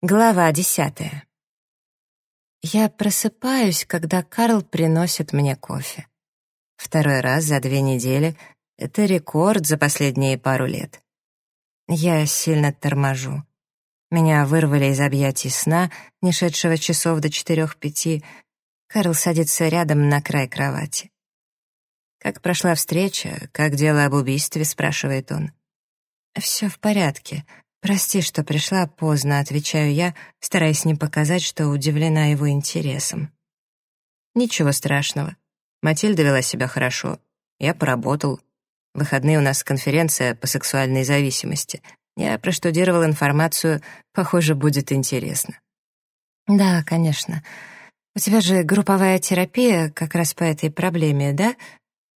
Глава десятая. Я просыпаюсь, когда Карл приносит мне кофе. Второй раз за две недели — это рекорд за последние пару лет. Я сильно торможу. Меня вырвали из объятий сна, не шедшего часов до четырех-пяти. Карл садится рядом на край кровати. «Как прошла встреча? Как дело об убийстве?» — спрашивает он. «Все в порядке. «Прости, что пришла поздно», — отвечаю я, стараясь не показать, что удивлена его интересом. «Ничего страшного. Матильда вела себя хорошо. Я поработал. В выходные у нас конференция по сексуальной зависимости. Я проштудировал информацию, похоже, будет интересно». «Да, конечно. У тебя же групповая терапия как раз по этой проблеме, да?»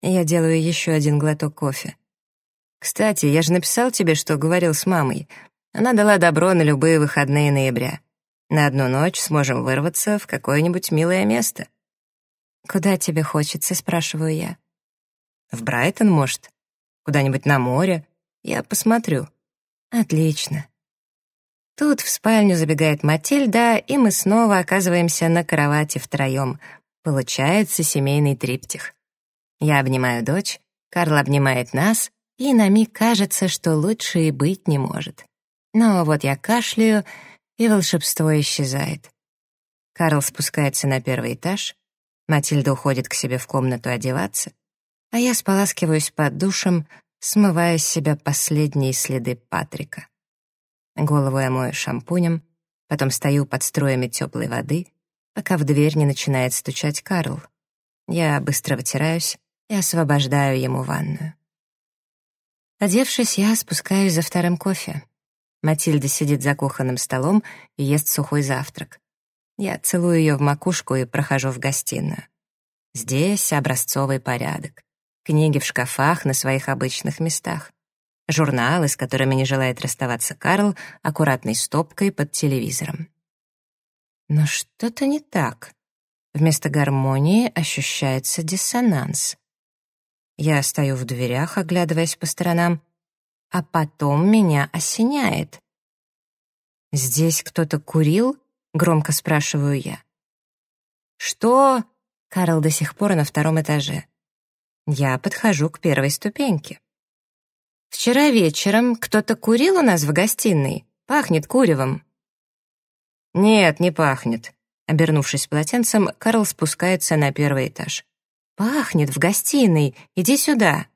Я делаю еще один глоток кофе. «Кстати, я же написал тебе, что говорил с мамой. Она дала добро на любые выходные ноября. На одну ночь сможем вырваться в какое-нибудь милое место. «Куда тебе хочется?» — спрашиваю я. «В Брайтон, может? Куда-нибудь на море? Я посмотрю». «Отлично». Тут в спальню забегает Матильда, и мы снова оказываемся на кровати втроем. Получается семейный триптих. Я обнимаю дочь, Карл обнимает нас, и на миг кажется, что лучше и быть не может. Но вот я кашляю, и волшебство исчезает. Карл спускается на первый этаж, Матильда уходит к себе в комнату одеваться, а я споласкиваюсь под душем, смывая с себя последние следы Патрика. Голову я мою шампунем, потом стою под струями теплой воды, пока в дверь не начинает стучать Карл. Я быстро вытираюсь и освобождаю ему ванную. Одевшись, я спускаюсь за вторым кофе. Матильда сидит за кухонным столом и ест сухой завтрак. Я целую ее в макушку и прохожу в гостиную. Здесь образцовый порядок. Книги в шкафах на своих обычных местах. Журналы, с которыми не желает расставаться Карл, аккуратной стопкой под телевизором. Но что-то не так. Вместо гармонии ощущается диссонанс. Я стою в дверях, оглядываясь по сторонам, а потом меня осеняет. «Здесь кто-то курил?» — громко спрашиваю я. «Что?» — Карл до сих пор на втором этаже. Я подхожу к первой ступеньке. «Вчера вечером кто-то курил у нас в гостиной. Пахнет куревом». «Нет, не пахнет». Обернувшись полотенцем, Карл спускается на первый этаж. «Пахнет в гостиной. Иди сюда».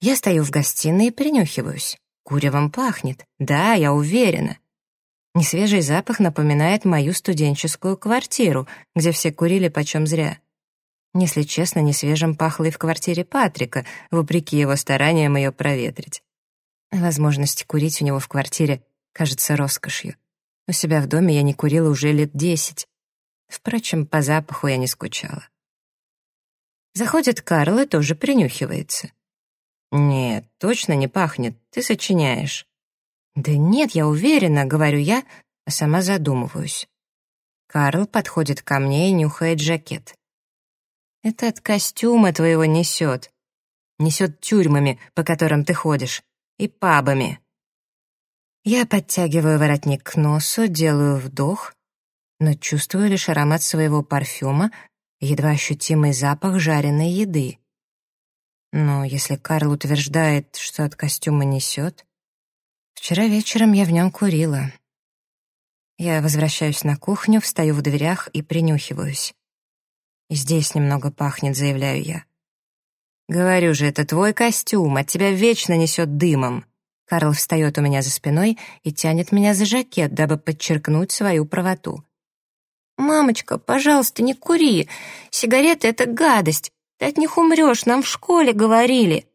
Я стою в гостиной и принюхиваюсь. Куревом пахнет. Да, я уверена. Несвежий запах напоминает мою студенческую квартиру, где все курили почем зря. Если честно, несвежим пахло и в квартире Патрика, вопреки его стараниям ее проветрить. Возможность курить у него в квартире кажется роскошью. У себя в доме я не курила уже лет десять. Впрочем, по запаху я не скучала. Заходит Карл и тоже принюхивается. «Нет, точно не пахнет, ты сочиняешь». «Да нет, я уверена», — говорю я, а сама задумываюсь. Карл подходит ко мне и нюхает жакет. «Это от костюма твоего несет. Несет тюрьмами, по которым ты ходишь, и пабами». Я подтягиваю воротник к носу, делаю вдох, но чувствую лишь аромат своего парфюма, едва ощутимый запах жареной еды. Но если Карл утверждает, что от костюма несет... Вчера вечером я в нем курила. Я возвращаюсь на кухню, встаю в дверях и принюхиваюсь. И здесь немного пахнет, заявляю я. «Говорю же, это твой костюм, от тебя вечно несет дымом». Карл встает у меня за спиной и тянет меня за жакет, дабы подчеркнуть свою правоту. «Мамочка, пожалуйста, не кури. Сигареты — это гадость. Ты от них умрешь, нам в школе говорили».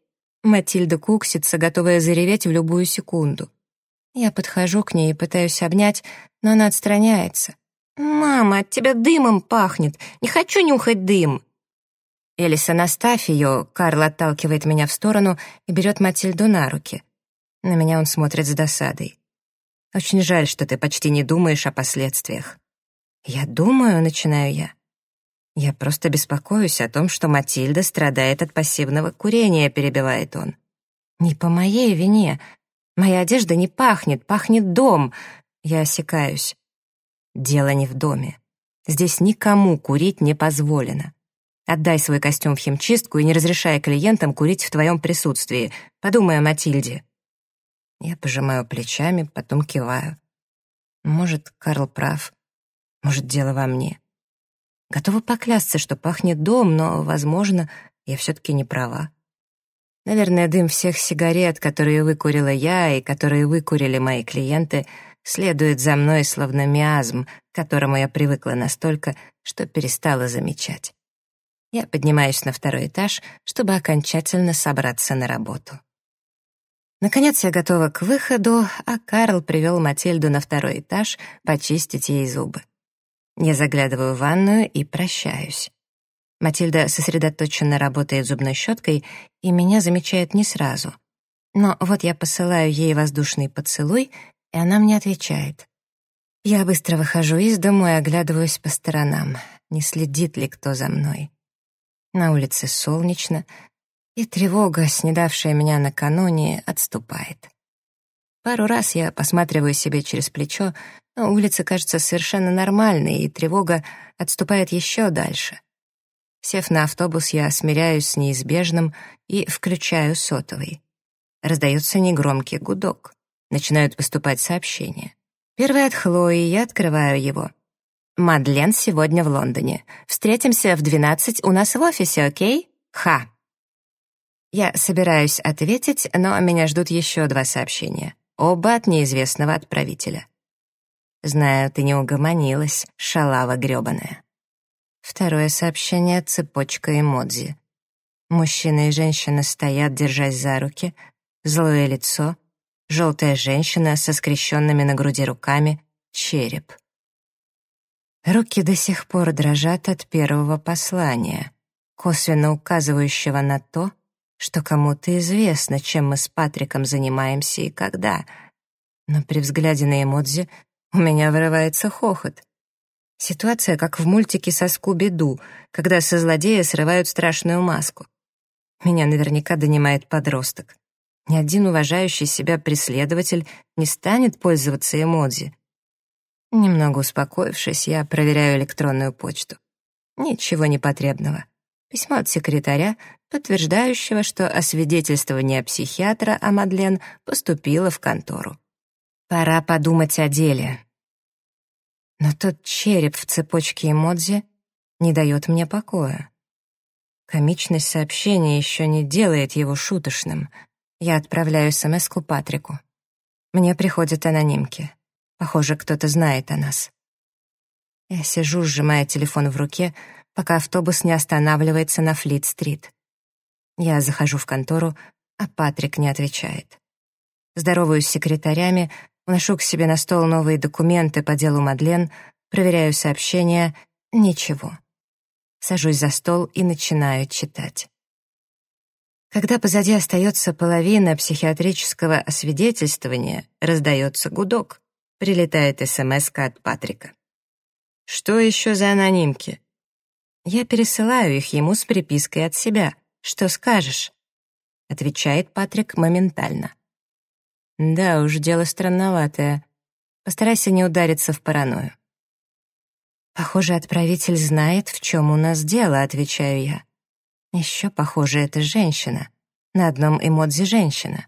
Матильда куксится, готовая зареветь в любую секунду. Я подхожу к ней и пытаюсь обнять, но она отстраняется. «Мама, от тебя дымом пахнет! Не хочу нюхать дым!» «Элиса, наставь ее!» Карл отталкивает меня в сторону и берет Матильду на руки. На меня он смотрит с досадой. «Очень жаль, что ты почти не думаешь о последствиях». «Я думаю», — начинаю я. «Я просто беспокоюсь о том, что Матильда страдает от пассивного курения», — перебивает он. «Не по моей вине. Моя одежда не пахнет, пахнет дом. Я осекаюсь. Дело не в доме. Здесь никому курить не позволено. Отдай свой костюм в химчистку и не разрешай клиентам курить в твоем присутствии. Подумай о Матильде». Я пожимаю плечами, потом киваю. Может, Карл прав. Может, дело во мне. Готова поклясться, что пахнет дом, но, возможно, я все-таки не права. Наверное, дым всех сигарет, которые выкурила я и которые выкурили мои клиенты, следует за мной словно миазм, к которому я привыкла настолько, что перестала замечать. Я поднимаюсь на второй этаж, чтобы окончательно собраться на работу. Наконец я готова к выходу, а Карл привел Матильду на второй этаж почистить ей зубы. Я заглядываю в ванную и прощаюсь. Матильда сосредоточенно работает зубной щеткой и меня замечает не сразу. Но вот я посылаю ей воздушный поцелуй, и она мне отвечает. Я быстро выхожу из дому и оглядываюсь по сторонам, не следит ли кто за мной. На улице солнечно, и тревога, снедавшая меня накануне, отступает. Пару раз я посматриваю себе через плечо, улица кажется совершенно нормальной, и тревога отступает еще дальше. Сев на автобус, я смиряюсь с неизбежным и включаю сотовый. Раздается негромкий гудок. Начинают поступать сообщения. Первое от Хлои, я открываю его — Мадлен сегодня в Лондоне. Встретимся в 12 у нас в офисе, окей? Ха. Я собираюсь ответить, но меня ждут еще два сообщения. Оба от неизвестного отправителя. Знаю, ты не угомонилась, шалава грёбаная. Второе сообщение — цепочка эмодзи. Мужчина и женщина стоят, держась за руки, злое лицо, желтая женщина со скрещенными на груди руками, череп. Руки до сих пор дрожат от первого послания, косвенно указывающего на то, что кому-то известно, чем мы с Патриком занимаемся и когда. Но при взгляде на эмодзи у меня вырывается хохот. Ситуация как в мультике со Скуби-Ду, когда со злодея срывают страшную маску. Меня наверняка донимает подросток. Ни один уважающий себя преследователь не станет пользоваться эмодзи, Немного успокоившись, я проверяю электронную почту. Ничего непотребного. Письмо от секретаря, подтверждающего, что освидетельствование психиатра о Мадлен поступило в контору. Пора подумать о деле. Но тот череп в цепочке эмодзи не дает мне покоя. Комичность сообщения еще не делает его шуточным. Я отправляю смс-ку Патрику. Мне приходят анонимки. Похоже, кто-то знает о нас. Я сижу, сжимая телефон в руке, пока автобус не останавливается на Флит-стрит. Я захожу в контору, а Патрик не отвечает. Здороваюсь с секретарями, уношу к себе на стол новые документы по делу Мадлен, проверяю сообщения — ничего. Сажусь за стол и начинаю читать. Когда позади остается половина психиатрического освидетельствования, раздается гудок. Прилетает смс от Патрика. «Что еще за анонимки?» «Я пересылаю их ему с припиской от себя. Что скажешь?» Отвечает Патрик моментально. «Да уж, дело странноватое. Постарайся не удариться в паранойю». «Похоже, отправитель знает, в чем у нас дело», — отвечаю я. «Еще, похоже, это женщина. На одном эмодзи женщина».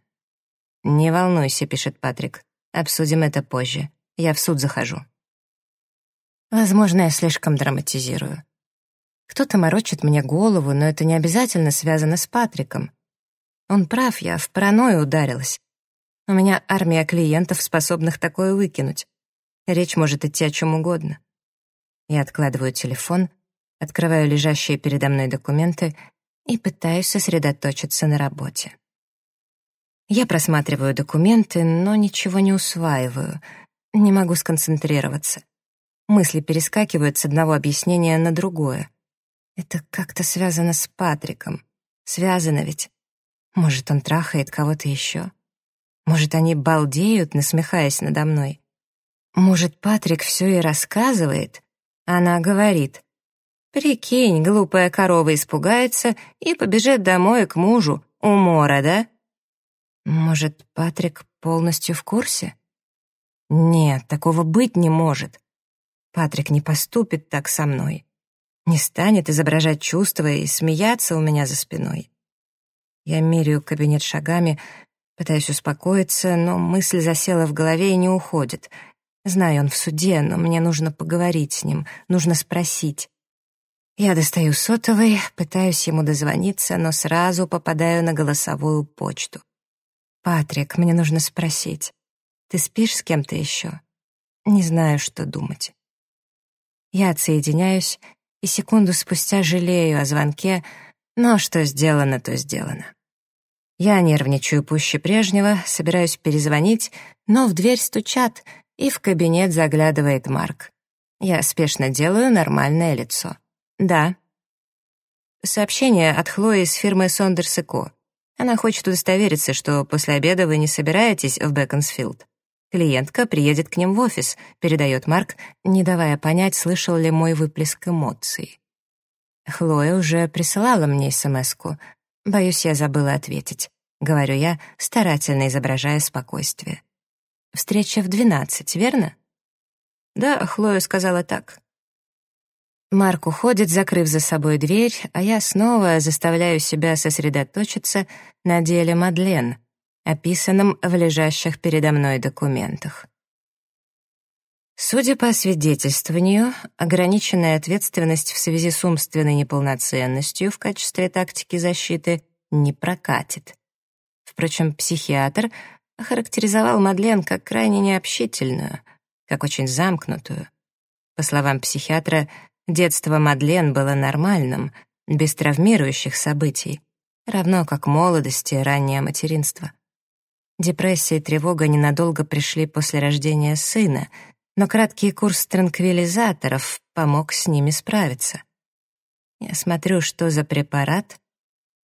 «Не волнуйся», — пишет Патрик. Обсудим это позже. Я в суд захожу. Возможно, я слишком драматизирую. Кто-то морочит мне голову, но это не обязательно связано с Патриком. Он прав, я в паранойю ударилась. У меня армия клиентов, способных такое выкинуть. Речь может идти о чем угодно. Я откладываю телефон, открываю лежащие передо мной документы и пытаюсь сосредоточиться на работе. Я просматриваю документы, но ничего не усваиваю. Не могу сконцентрироваться. Мысли перескакивают с одного объяснения на другое. Это как-то связано с Патриком. Связано ведь. Может, он трахает кого-то еще? Может, они балдеют, насмехаясь надо мной? Может, Патрик все и рассказывает? Она говорит. «Прикинь, глупая корова испугается и побежит домой к мужу. Умора, да?» Может, Патрик полностью в курсе? Нет, такого быть не может. Патрик не поступит так со мной. Не станет изображать чувства и смеяться у меня за спиной. Я меряю кабинет шагами, пытаюсь успокоиться, но мысль засела в голове и не уходит. Знаю, он в суде, но мне нужно поговорить с ним, нужно спросить. Я достаю сотовый, пытаюсь ему дозвониться, но сразу попадаю на голосовую почту. «Патрик, мне нужно спросить. Ты спишь с кем-то еще?» Не знаю, что думать. Я отсоединяюсь и секунду спустя жалею о звонке, но что сделано, то сделано. Я нервничаю пуще прежнего, собираюсь перезвонить, но в дверь стучат, и в кабинет заглядывает Марк. Я спешно делаю нормальное лицо. «Да». Сообщение от Хлои из фирмы Сондерс Ко. Она хочет удостовериться, что после обеда вы не собираетесь в Бэконсфилд. Клиентка приедет к ним в офис, передает Марк, не давая понять, слышал ли мой выплеск эмоций. Хлоя уже присылала мне смс-ку. Боюсь, я забыла ответить. Говорю я, старательно изображая спокойствие. Встреча в двенадцать, верно? Да, Хлоя сказала так. Марк уходит, закрыв за собой дверь, а я снова заставляю себя сосредоточиться на деле Мадлен, описанном в лежащих передо мной документах. Судя по свидетельствованию, ограниченная ответственность в связи с умственной неполноценностью в качестве тактики защиты не прокатит. Впрочем, психиатр охарактеризовал Мадлен как крайне необщительную, как очень замкнутую. По словам психиатра, детство Мадлен было нормальным, без травмирующих событий, равно как молодость и раннее материнство. Депрессия и тревога ненадолго пришли после рождения сына, но краткий курс транквилизаторов помог с ними справиться. Я смотрю, что за препарат.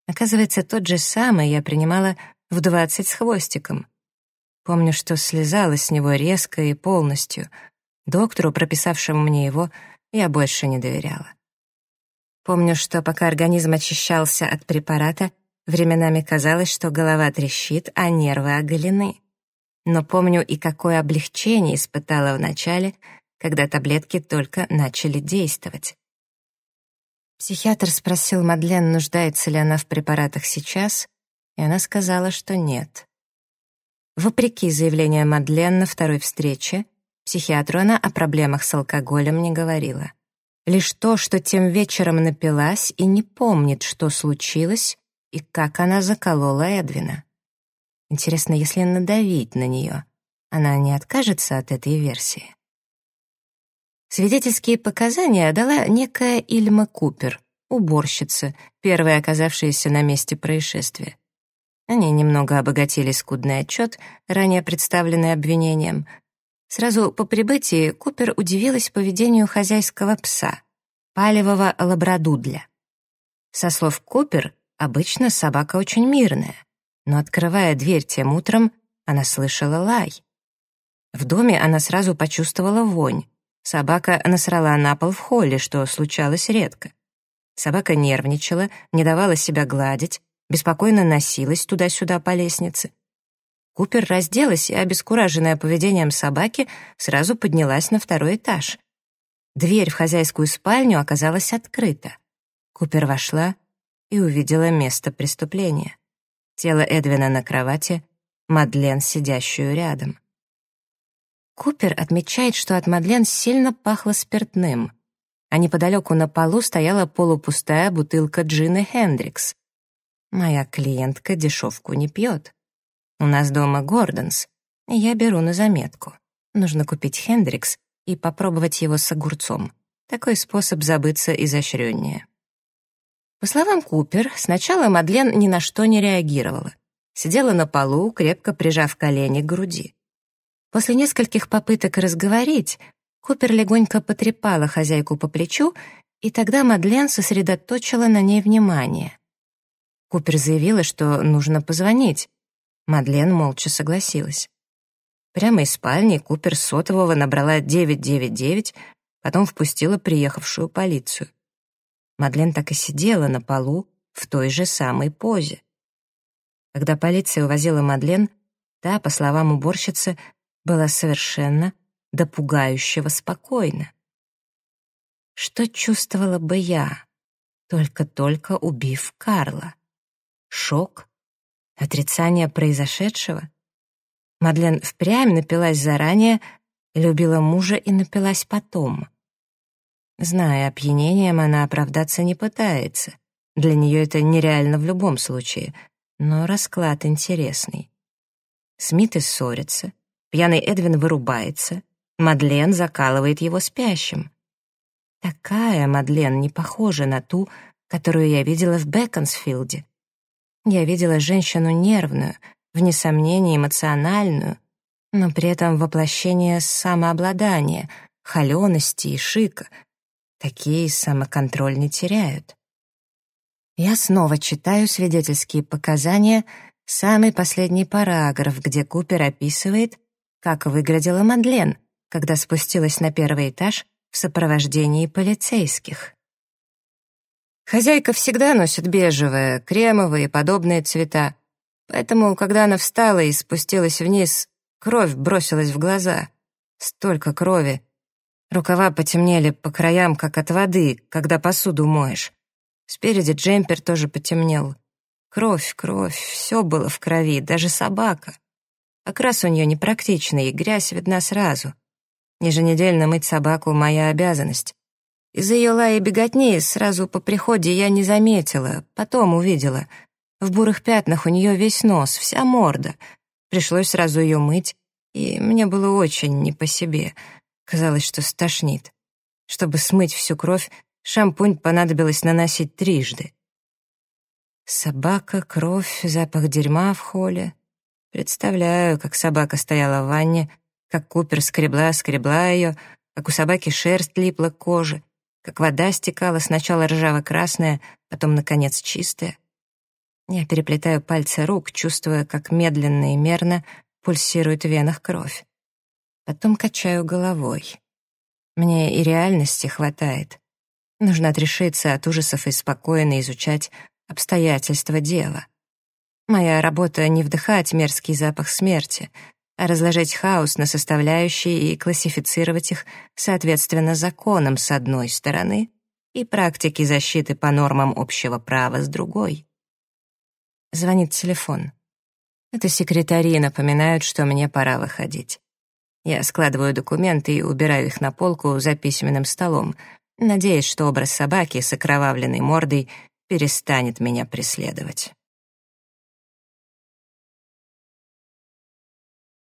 Оказывается, тот же самый я принимала в двадцать с хвостиком. Помню, что слезала с него резко и полностью. Доктору, прописавшему мне его, я больше не доверяла. Помню, что пока организм очищался от препарата, Временами казалось, что голова трещит, а нервы оголены. Но помню и какое облегчение испытала вначале, когда таблетки только начали действовать. Психиатр спросил Мадлен, нуждается ли она в препаратах сейчас, и она сказала, что нет. Вопреки заявлению Мадлен на второй встрече, психиатру она о проблемах с алкоголем не говорила. Лишь то, что тем вечером напилась и не помнит, что случилось, и как она заколола Эдвина. Интересно, если надавить на нее, она не откажется от этой версии? Свидетельские показания дала некая Ильма Купер, уборщица, первая оказавшаяся на месте происшествия. Они немного обогатили скудный отчет, ранее представленный обвинением. Сразу по прибытии Купер удивилась поведению хозяйского пса, палевого лабрадудля. Со слов Купер, Обычно собака очень мирная, но, открывая дверь тем утром, она слышала лай. В доме она сразу почувствовала вонь. Собака насрала на пол в холле, что случалось редко. Собака нервничала, не давала себя гладить, беспокойно носилась туда-сюда по лестнице. Купер разделась и, обескураженная поведением собаки, сразу поднялась на второй этаж. Дверь в хозяйскую спальню оказалась открыта. Купер вошла, и увидела место преступления. Тело Эдвина на кровати, Мадлен, сидящую рядом. Купер отмечает, что от Мадлен сильно пахло спиртным, а неподалеку на полу стояла полупустая бутылка джины Хендрикс. Моя клиентка дешевку не пьет. У нас дома Гордонс, и я беру на заметку. Нужно купить Хендрикс и попробовать его с огурцом. Такой способ забыться изощреннее. По словам Купер, сначала Мадлен ни на что не реагировала. Сидела на полу, крепко прижав колени к груди. После нескольких попыток разговорить, Купер легонько потрепала хозяйку по плечу, и тогда Мадлен сосредоточила на ней внимание. Купер заявила, что нужно позвонить. Мадлен молча согласилась. Прямо из спальни Купер сотового набрала 999, потом впустила приехавшую полицию. Мадлен так и сидела на полу в той же самой позе. Когда полиция увозила Мадлен, та, по словам уборщицы, была совершенно до пугающего спокойна. Что чувствовала бы я, только-только убив Карла? Шок? Отрицание произошедшего? Мадлен впрямь напилась заранее, любила мужа и напилась потом. Зная опьянением, она оправдаться не пытается. Для нее это нереально в любом случае, но расклад интересный. Смиты ссорятся, пьяный Эдвин вырубается, Мадлен закалывает его спящим. Такая Мадлен не похожа на ту, которую я видела в Беконсфилде. Я видела женщину нервную, вне сомнения эмоциональную, но при этом воплощение самообладания, холености и шика. Такие самоконтроль не теряют. Я снова читаю свидетельские показания, самый последний параграф, где Купер описывает, как выглядела Мадлен, когда спустилась на первый этаж в сопровождении полицейских. Хозяйка всегда носит бежевые, кремовые и подобные цвета, поэтому, когда она встала и спустилась вниз, кровь бросилась в глаза. Столько крови. Рукава потемнели по краям, как от воды, когда посуду моешь. Спереди джемпер тоже потемнел. Кровь, кровь, все было в крови, даже собака. Окрас у нее непрактичный, и грязь видна сразу. Еженедельно мыть собаку — моя обязанность. Из-за ее лая и беготни сразу по приходе я не заметила, потом увидела. В бурых пятнах у нее весь нос, вся морда. Пришлось сразу ее мыть, и мне было очень не по себе. Казалось, что стошнит. Чтобы смыть всю кровь, шампунь понадобилось наносить трижды. Собака, кровь, запах дерьма в холле. Представляю, как собака стояла в ванне, как Купер скребла-скребла ее, как у собаки шерсть липла к коже, как вода стекала сначала ржаво-красная, потом, наконец, чистая. Я переплетаю пальцы рук, чувствуя, как медленно и мерно пульсирует в венах кровь. Потом качаю головой. Мне и реальности хватает. Нужно отрешиться от ужасов и спокойно изучать обстоятельства дела. Моя работа — не вдыхать мерзкий запах смерти, а разложить хаос на составляющие и классифицировать их соответственно законам с одной стороны и практике защиты по нормам общего права с другой. Звонит телефон. Это секретари напоминают, что мне пора выходить. Я складываю документы и убираю их на полку за письменным столом, надеясь, что образ собаки с окровавленной мордой перестанет меня преследовать.